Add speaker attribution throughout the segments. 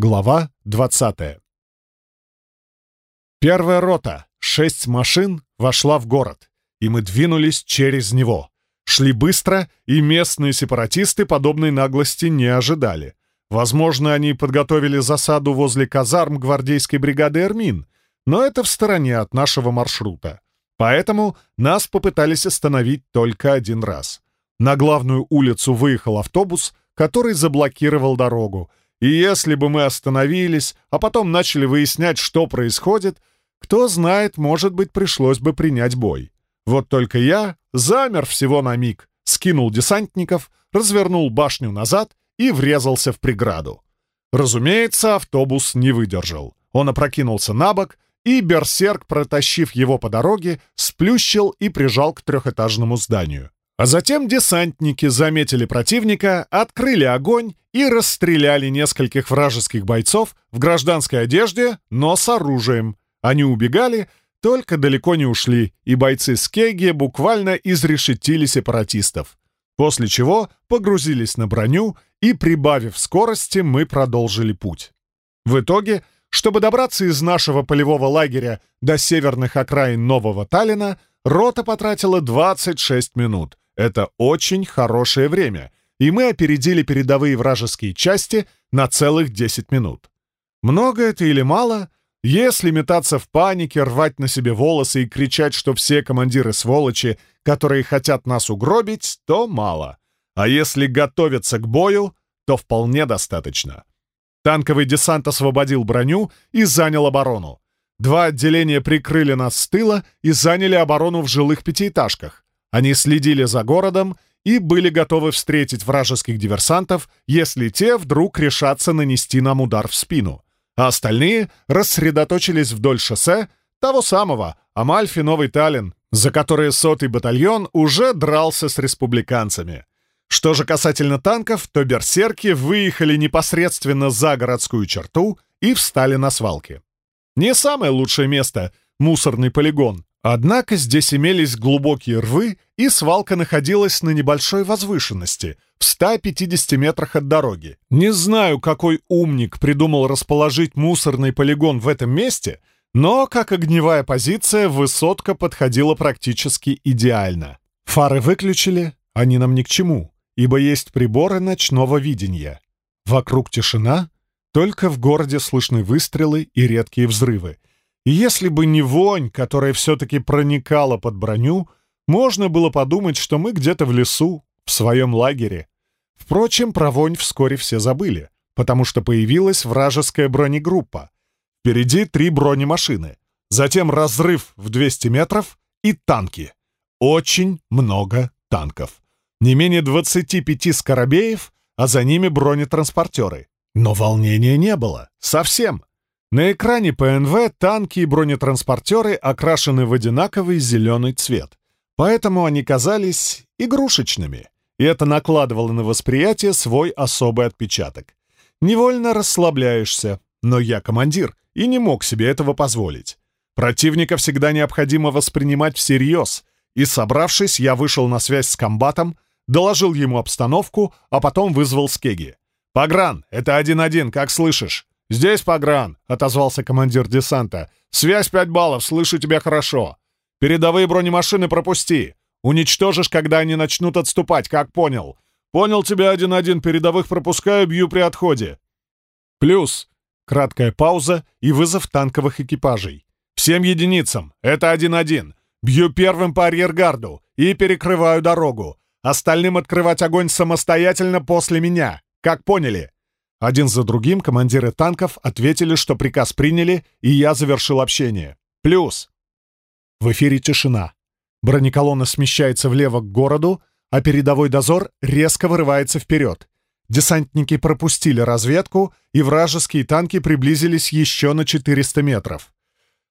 Speaker 1: Глава 20 Первая рота, шесть машин, вошла в город, и мы двинулись через него. Шли быстро, и местные сепаратисты подобной наглости не ожидали. Возможно, они подготовили засаду возле казарм гвардейской бригады «Эрмин», но это в стороне от нашего маршрута. Поэтому нас попытались остановить только один раз. На главную улицу выехал автобус, который заблокировал дорогу, и если бы мы остановились, а потом начали выяснять, что происходит, кто знает, может быть, пришлось бы принять бой. Вот только я замер всего на миг, скинул десантников, развернул башню назад и врезался в преграду. Разумеется, автобус не выдержал. Он опрокинулся на бок, и берсерк, протащив его по дороге, сплющил и прижал к трехэтажному зданию. А затем десантники заметили противника, открыли огонь и расстреляли нескольких вражеских бойцов в гражданской одежде, но с оружием. Они убегали, только далеко не ушли, и бойцы Скеги буквально изрешетили сепаратистов. После чего погрузились на броню, и, прибавив скорости, мы продолжили путь. В итоге, чтобы добраться из нашего полевого лагеря до северных окраин Нового Таллина, рота потратила 26 минут — это очень хорошее время, и мы опередили передовые вражеские части на целых 10 минут. Много это или мало? Если метаться в панике, рвать на себе волосы и кричать, что все командиры сволочи, которые хотят нас угробить, то мало. А если готовиться к бою, то вполне достаточно. Танковый десант освободил броню и занял оборону. Два отделения прикрыли нас с тыла и заняли оборону в жилых пятиэтажках. Они следили за городом и были готовы встретить вражеских диверсантов, если те вдруг решатся нанести нам удар в спину. А остальные рассредоточились вдоль шоссе того самого Амальфи-Новый Таллин, за который сотый батальон уже дрался с республиканцами. Что же касательно танков, то берсерки выехали непосредственно за городскую черту и встали на свалке. Не самое лучшее место — мусорный полигон, Однако здесь имелись глубокие рвы, и свалка находилась на небольшой возвышенности, в 150 метрах от дороги. Не знаю, какой умник придумал расположить мусорный полигон в этом месте, но, как огневая позиция, высотка подходила практически идеально. Фары выключили, они нам ни к чему, ибо есть приборы ночного видения. Вокруг тишина, только в городе слышны выстрелы и редкие взрывы — и если бы не вонь, которая все-таки проникала под броню, можно было подумать, что мы где-то в лесу, в своем лагере. Впрочем, про вонь вскоре все забыли, потому что появилась вражеская бронегруппа. Впереди три бронемашины, затем разрыв в 200 метров и танки. Очень много танков. Не менее 25 скоробеев, а за ними бронетранспортеры. Но волнения не было. Совсем. На экране ПНВ танки и бронетранспортеры окрашены в одинаковый зеленый цвет, поэтому они казались игрушечными, и это накладывало на восприятие свой особый отпечаток. Невольно расслабляешься, но я командир и не мог себе этого позволить. Противника всегда необходимо воспринимать всерьез, и, собравшись, я вышел на связь с комбатом, доложил ему обстановку, а потом вызвал Скеги. «Погран, это 1-1, как слышишь?» «Здесь погран», — отозвался командир десанта. «Связь пять баллов, слышу тебя хорошо. Передовые бронемашины пропусти. Уничтожишь, когда они начнут отступать, как понял. Понял тебя один-один, передовых пропускаю, бью при отходе». «Плюс». Краткая пауза и вызов танковых экипажей. «Всем единицам. Это один-один. Бью первым по арьергарду и перекрываю дорогу. Остальным открывать огонь самостоятельно после меня. Как поняли?» Один за другим командиры танков ответили, что приказ приняли, и я завершил общение. Плюс. В эфире тишина. Бронеколонна смещается влево к городу, а передовой дозор резко вырывается вперед. Десантники пропустили разведку, и вражеские танки приблизились еще на 400 метров.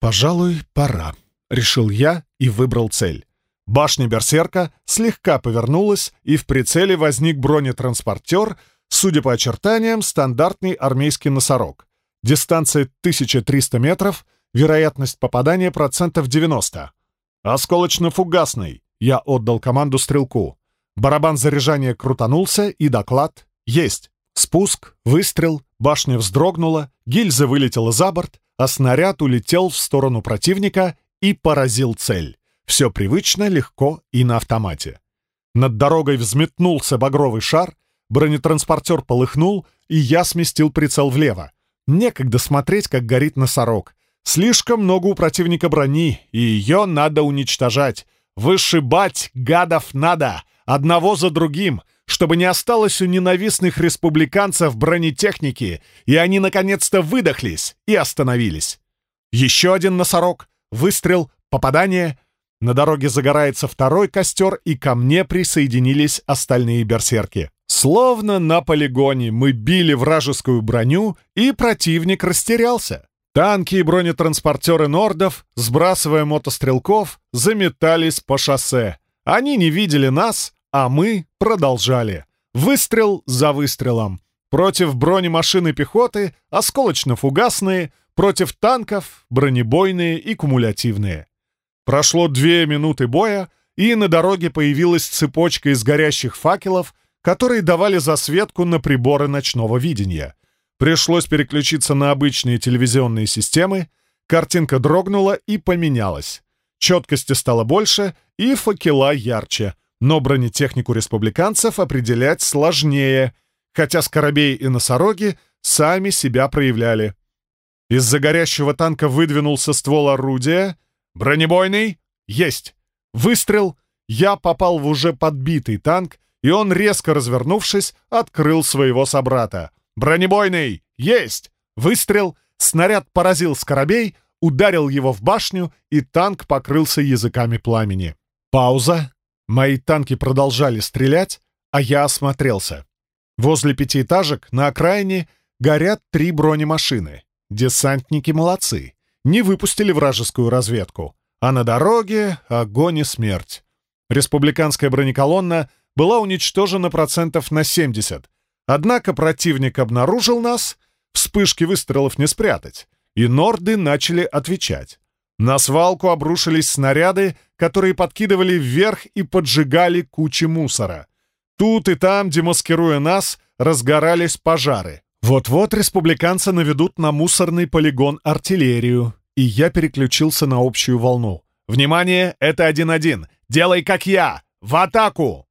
Speaker 1: «Пожалуй, пора», — решил я и выбрал цель. Башня Берсерка слегка повернулась, и в прицеле возник бронетранспортер — Судя по очертаниям, стандартный армейский носорог. Дистанция 1300 метров, вероятность попадания процентов 90. «Осколочно-фугасный!» Я отдал команду стрелку. Барабан заряжания крутанулся, и доклад «Есть!» Спуск, выстрел, башня вздрогнула, гильза вылетела за борт, а снаряд улетел в сторону противника и поразил цель. Все привычно, легко и на автомате. Над дорогой взметнулся багровый шар, бронетранспортер полыхнул, и я сместил прицел влево. Некогда смотреть, как горит носорог. Слишком много у противника брони, и ее надо уничтожать. Вышибать гадов надо, одного за другим, чтобы не осталось у ненавистных республиканцев бронетехники, и они наконец-то выдохлись и остановились. Еще один носорог, выстрел, попадание. На дороге загорается второй костер, и ко мне присоединились остальные берсерки. Словно на полигоне мы били вражескую броню, и противник растерялся. Танки и бронетранспортеры нордов, сбрасывая мотострелков, заметались по шоссе. Они не видели нас, а мы продолжали. Выстрел за выстрелом. Против бронемашины пехоты осколочно-фугасные, против танков бронебойные и кумулятивные. Прошло две минуты боя, и на дороге появилась цепочка из горящих факелов, которые давали засветку на приборы ночного видения. Пришлось переключиться на обычные телевизионные системы, картинка дрогнула и поменялась. Четкости стало больше и факела ярче, но бронетехнику республиканцев определять сложнее, хотя скоробей и носороги сами себя проявляли. Из-за горящего танка выдвинулся ствол орудия. «Бронебойный? Есть!» Выстрел. Я попал в уже подбитый танк, и он, резко развернувшись, открыл своего собрата. «Бронебойный! Есть!» Выстрел, снаряд поразил скоробей, ударил его в башню, и танк покрылся языками пламени. Пауза. Мои танки продолжали стрелять, а я осмотрелся. Возле пятиэтажек на окраине горят три бронемашины. Десантники молодцы. Не выпустили вражескую разведку. А на дороге — огонь и смерть. Республиканская бронеколонна была уничтожена процентов на 70, Однако противник обнаружил нас, вспышки выстрелов не спрятать, и норды начали отвечать. На свалку обрушились снаряды, которые подкидывали вверх и поджигали кучи мусора. Тут и там, демаскируя нас, разгорались пожары. Вот-вот республиканцы наведут на мусорный полигон артиллерию, и я переключился на общую волну. «Внимание, это 1-1! Делай как я! В атаку!»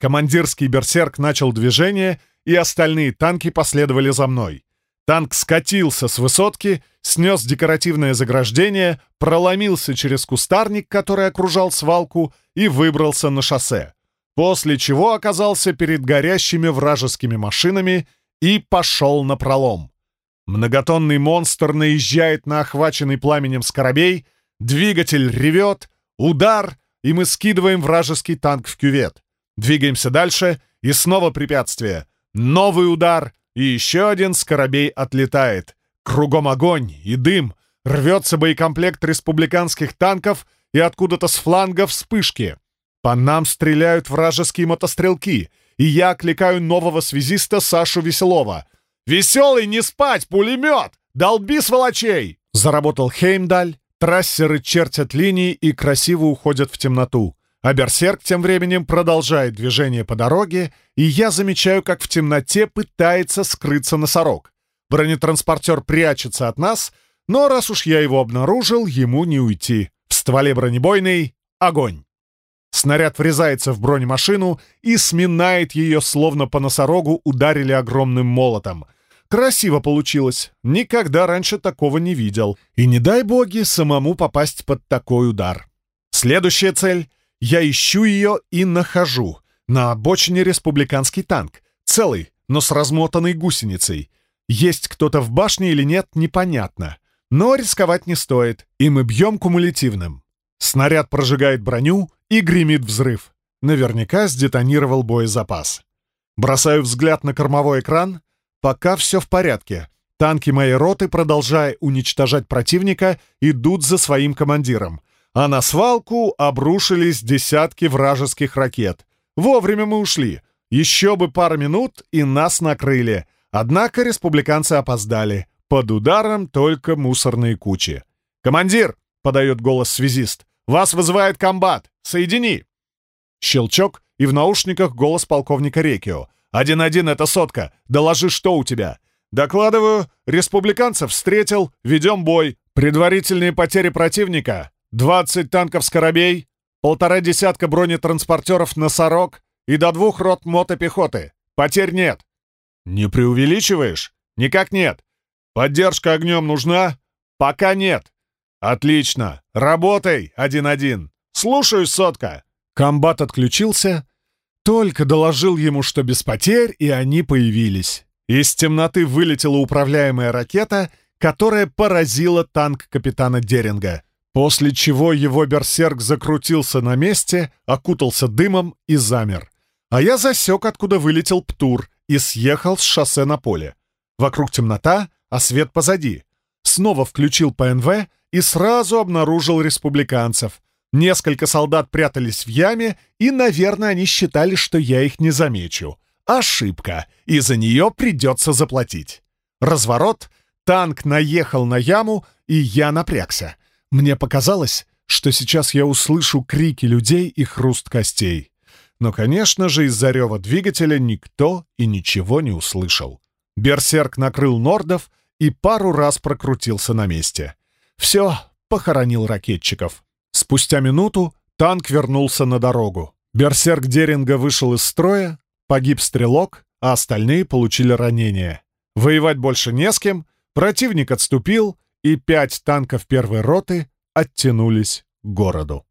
Speaker 1: Командирский берсерк начал движение, и остальные танки последовали за мной. Танк скатился с высотки, снес декоративное заграждение, проломился через кустарник, который окружал свалку, и выбрался на шоссе. После чего оказался перед горящими вражескими машинами и пошел на пролом. Многотонный монстр наезжает на охваченный пламенем скоробей, двигатель ревет, удар, и мы скидываем вражеский танк в кювет. Двигаемся дальше, и снова препятствие. Новый удар, и еще один скоробей отлетает. Кругом огонь и дым. Рвется боекомплект республиканских танков, и откуда-то с фланга вспышки. По нам стреляют вражеские мотострелки, и я окликаю нового связиста Сашу Веселова. «Веселый, не спать, пулемет! Долби сволочей!» Заработал Хеймдаль, трассеры чертят линии и красиво уходят в темноту. А берсерк тем временем продолжает движение по дороге, и я замечаю, как в темноте пытается скрыться носорог. Бронетранспортер прячется от нас, но раз уж я его обнаружил, ему не уйти. В стволе бронебойный — огонь. Снаряд врезается в бронемашину и сминает ее, словно по носорогу ударили огромным молотом. Красиво получилось. Никогда раньше такого не видел. И не дай боги самому попасть под такой удар. Следующая цель — я ищу ее и нахожу. На обочине республиканский танк. Целый, но с размотанной гусеницей. Есть кто-то в башне или нет, непонятно. Но рисковать не стоит, и мы бьем кумулятивным. Снаряд прожигает броню и гремит взрыв. Наверняка сдетонировал боезапас. Бросаю взгляд на кормовой экран. Пока все в порядке. Танки моей роты, продолжая уничтожать противника, идут за своим командиром а на свалку обрушились десятки вражеских ракет. Вовремя мы ушли. Еще бы пару минут, и нас накрыли. Однако республиканцы опоздали. Под ударом только мусорные кучи. «Командир!» — подает голос связист. «Вас вызывает комбат! Соедини!» Щелчок, и в наушниках голос полковника Рекио. «Один-один, это сотка. Доложи, что у тебя?» «Докладываю. Республиканцев встретил. Ведем бой. Предварительные потери противника. 20 танков «Скоробей», полтора десятка бронетранспортеров «Носорог» и до двух рот мотопехоты. Потерь нет». «Не преувеличиваешь?» «Никак нет. Поддержка огнем нужна?» «Пока нет». «Отлично. Работай, один-один. Слушаюсь, сотка». Комбат отключился. Только доложил ему, что без потерь, и они появились. Из темноты вылетела управляемая ракета, которая поразила танк капитана Деринга, после чего его берсерк закрутился на месте, окутался дымом и замер. А я засек, откуда вылетел Птур, и съехал с шоссе на поле. Вокруг темнота, а свет позади. Снова включил ПНВ и сразу обнаружил республиканцев. Несколько солдат прятались в яме, и, наверное, они считали, что я их не замечу. Ошибка, и за нее придется заплатить. Разворот, танк наехал на яму, и я напрягся. Мне показалось, что сейчас я услышу крики людей и хруст костей. Но, конечно же, из-за рева двигателя никто и ничего не услышал. Берсерк накрыл нордов и пару раз прокрутился на месте. Все, похоронил ракетчиков. Спустя минуту танк вернулся на дорогу. Берсерк Деринга вышел из строя, погиб стрелок, а остальные получили ранения. Воевать больше не с кем, противник отступил, и пять танков первой роты оттянулись к городу.